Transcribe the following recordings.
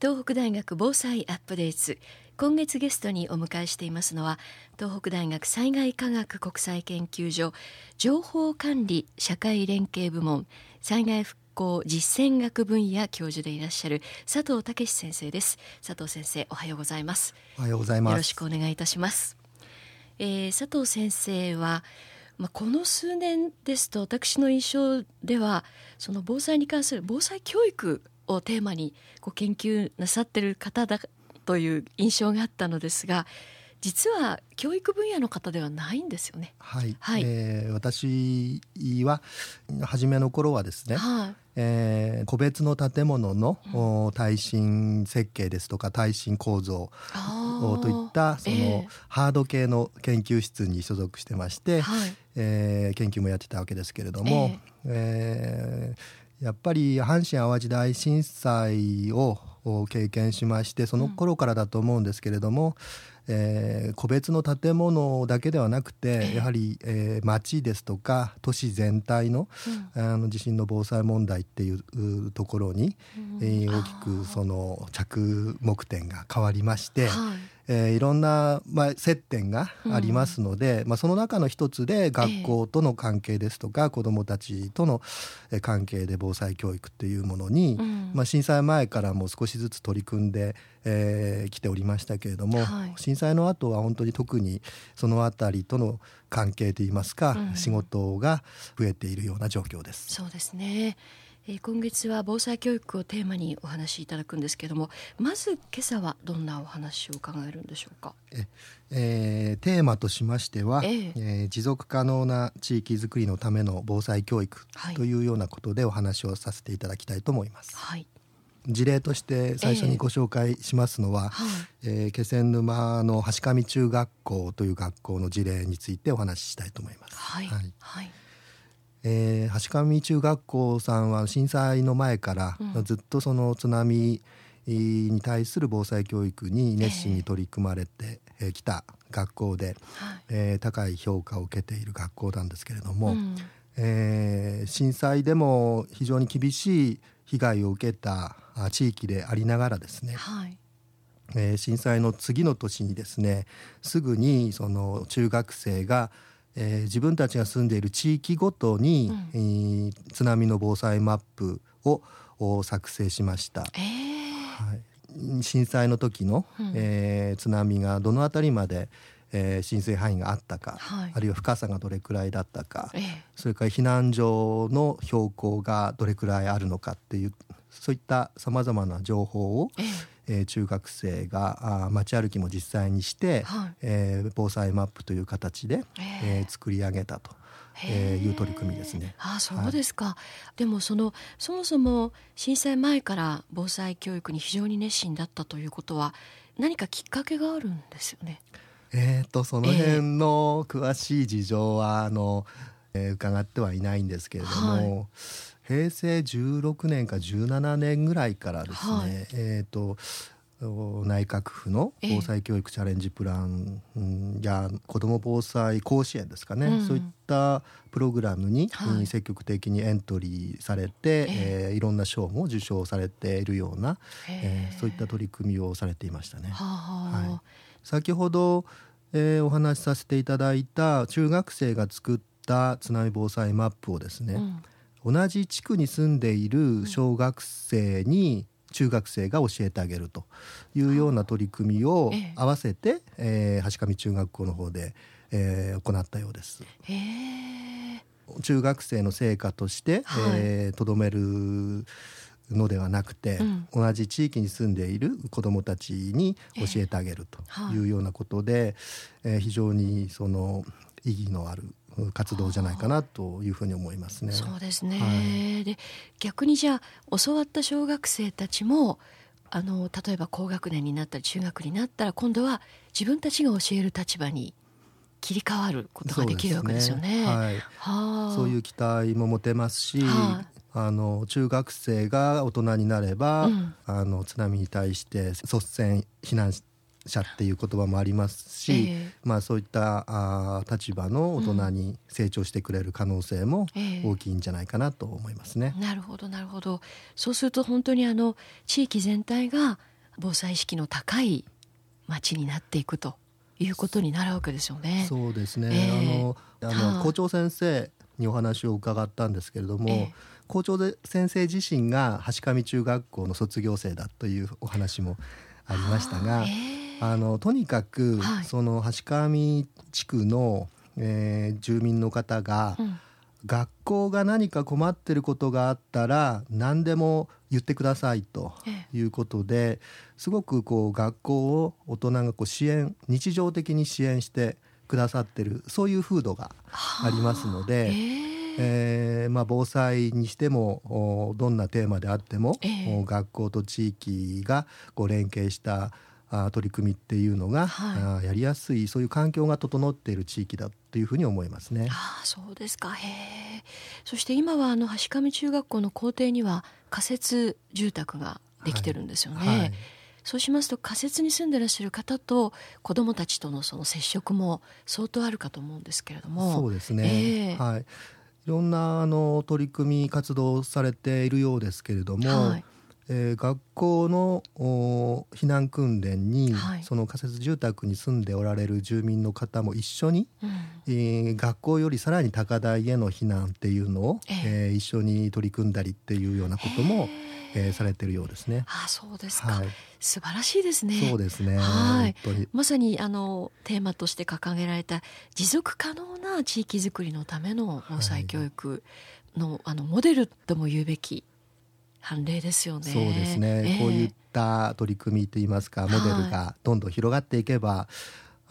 東北大学防災アップデート今月ゲストにお迎えしていますのは東北大学災害科学国際研究所情報管理社会連携部門災害復興実践学分野教授でいらっしゃる佐藤武先生です。佐藤先生おはようございます。おはようございます。よろしくお願いいたします、えー、佐藤先生はまあ、この数年ですと私の印象ではその防災に関する防災教育をテーマにご研究なさってる方だという印象があったのですが実は教育分野の方ではないんですよね。はい、はい、えー、私は初めの頃はですね、はい。えー、個別の建物の、うん、耐震設計ですとか耐震構造といったその、えー、ハード系の研究室に所属してまして、はいえー、研究もやってたわけですけれども、えー、えー、やっぱり阪神・淡路大震災を経験しましてその頃からだと思うんですけれども、うん、えー、個別の建物だけではなくて、やはり、えー、町ですとか都市全体のうん、あの地震の防災問題っていうところに、うん、えー、大きくその着目点が変わりまして。はいえー、いろんな、まあ、接点がありますので、うん、まあ、その中の一つで学校との関係ですとか、えー、子どもたちとの関係で防災教育っていうものに、うん、まあ、震災前からも少しずつ取り組んでき、えー、ておりましたけれども、はい、震災の後は本当に特にその辺りとの関係といいますか、うん、仕事が増えているような状況です。そうですねえー、今月は防災教育をテーマにお話しいただくんですけれどもまず今朝はどんなお話を伺えるんでしょうか？え、えー、テーマとしましては、えー、えー、持続可能な地域づくりのための防災教育というようなことでお話をさせていただきたいと思います。はい。事例として最初にご紹介しますのは、えー、えー、気仙沼の橋上中学校という学校の事例についてお話ししたいと思います。はい、はい、はいえー、橋上中学校さんは震災の前からずっとその津波に対する防災教育に熱心に取り組まれてきた学校で、えー、高い評価を受けている学校なんですけれども、うん、えー、震災でも非常に厳しい被害を受けた地域でありながらですね、はい。えー、震災の次の年にですねすぐにその中学生がえー、自分たちが住んでいる地域ごとに、うん、えー、津波の防災マップを作成しました。えー、はい、震災の時の、うん、えー、津波がどの辺りまで、えー、浸水範囲があったか、はい、あるいは深さがどれくらいだったか、えー、それから避難所の標高がどれくらいあるのかっていうそういったさまざまな情報を、えーえー、中学生があ街歩きも実際にして、はい、えー、防災マップという形で、えー、作り上げたと。えー、いう取り組みですね。ああそうですか、はい、でもそのそもそも震災前から防災教育に非常に熱心だったということは何かきっかけがあるんですよね？えっ、とその辺の詳しい事情は、あの、えー、伺ってはいないんですけれども。はい平成16年か17年ぐらいからですね、はい、えっ、と内閣府の防災教育チャレンジプランや子ども防災甲子園ですかね、うん、そういったプログラムに積極的にエントリーされて、はい、えー、いろんな賞も受賞されているような、えー、そういった取り組みをされていましたね。はい、先ほど、えー、お話しさせていただいた中学生が作った津波防災マップをですね、うん同じ地区に住んでいる小学生に中学生が教えてあげるというような取り組みを合わせて、えー、橋上中学校の方で、えー、行ったようです。中学生の成果としてとど、えー、めるのではなくて、うん、同じ地域に住んでいる子どもたちに教えてあげるというようなことで、えーはい、非常にその意義のある活動じゃないかなというふうに思いますね。そうですね、はい、で逆にじゃあ教わった小学生たちもあの例えば高学年になったり中学になったら今度は自分たちが教える立場に切り替わることができるわけですよね。はい、はそういう期待も持てますし、はあ、あの中学生が大人になれば、うん、あの津波に対して率先避難者っていう言葉もありますし、えー、まあ、そういったあ立場の大人に成長してくれる可能性も大きいんじゃないかなと思いますね。えー、なるほどなるほど。そうすると本当にあの地域全体が防災意識の高い町になっていくということになるわけですよね。そうですね、えー、あのあの校長先生にお話を伺ったんですけれども、えー、校長で先生自身が橋上中学校の卒業生だというお話もありましたが、えー、あのとにかく、はい、その橋上地区の、えー、住民の方が、うん。学校が何か困ってることがあったら何でも言ってくださいということで、すごくこう学校を大人がこう支援日常的に支援してくださってるそういう風土があ。りますので、えー、えー、まあ、防災にしてもどんなテーマであっても、えー、学校と地域がこう連携したあ取り組みっていうのが、はい、やりやすいそういう環境が整っている地域だというふうに思いますね。あそうですか。へそして今はあの橋上中学校の校庭には仮設住宅ができてるんですよね。はい。はい、そうしますと仮設に住んでらっしゃる方と子どもたちとのその接触も相当あるかと思うんですけれども。そうですね、えー、はい、いろんなあの取り組み活動されているようですけれども、はい、えー、学校の避難訓練に、はい、その仮設住宅に住んでおられる住民の方も一緒に、うん、えー、学校よりさらに高台への避難っていうのを、えー、えー、一緒に取り組んだりっていうようなことも、えー、されてるようですね。あそうですか、はい、素晴らしいですね。そうですね。はい。まさにあのテーマとして掲げられた持続可能な地域づくりのための防災教育の、はい、あのモデルとも言うべき判例ですよね。そうですね、えー、こういった取り組みといいますかモデルがどんどん広がっていけば、は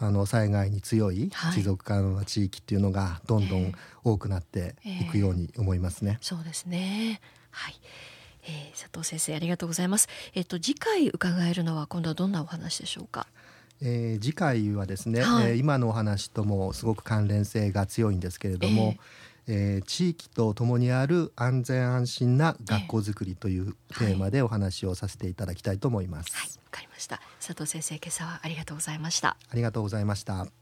い、あの災害に強い持続可能な地域っていうのがどんどん多くなっていくように思いますね。えーえー、そうですね。はい。えー、佐藤先生ありがとうございます。えっ、と次回伺えるのは今度はどんなお話でしょうか？えー、次回はですね、はい、えー、今のお話ともすごく関連性が強いんですけれども、えー、地域とともにある安全安心な学校づくりというテーマでお話をさせていただきたいと思います。はい、わ、はい、かりました。佐藤先生、今朝はありがとうございました。ありがとうございました。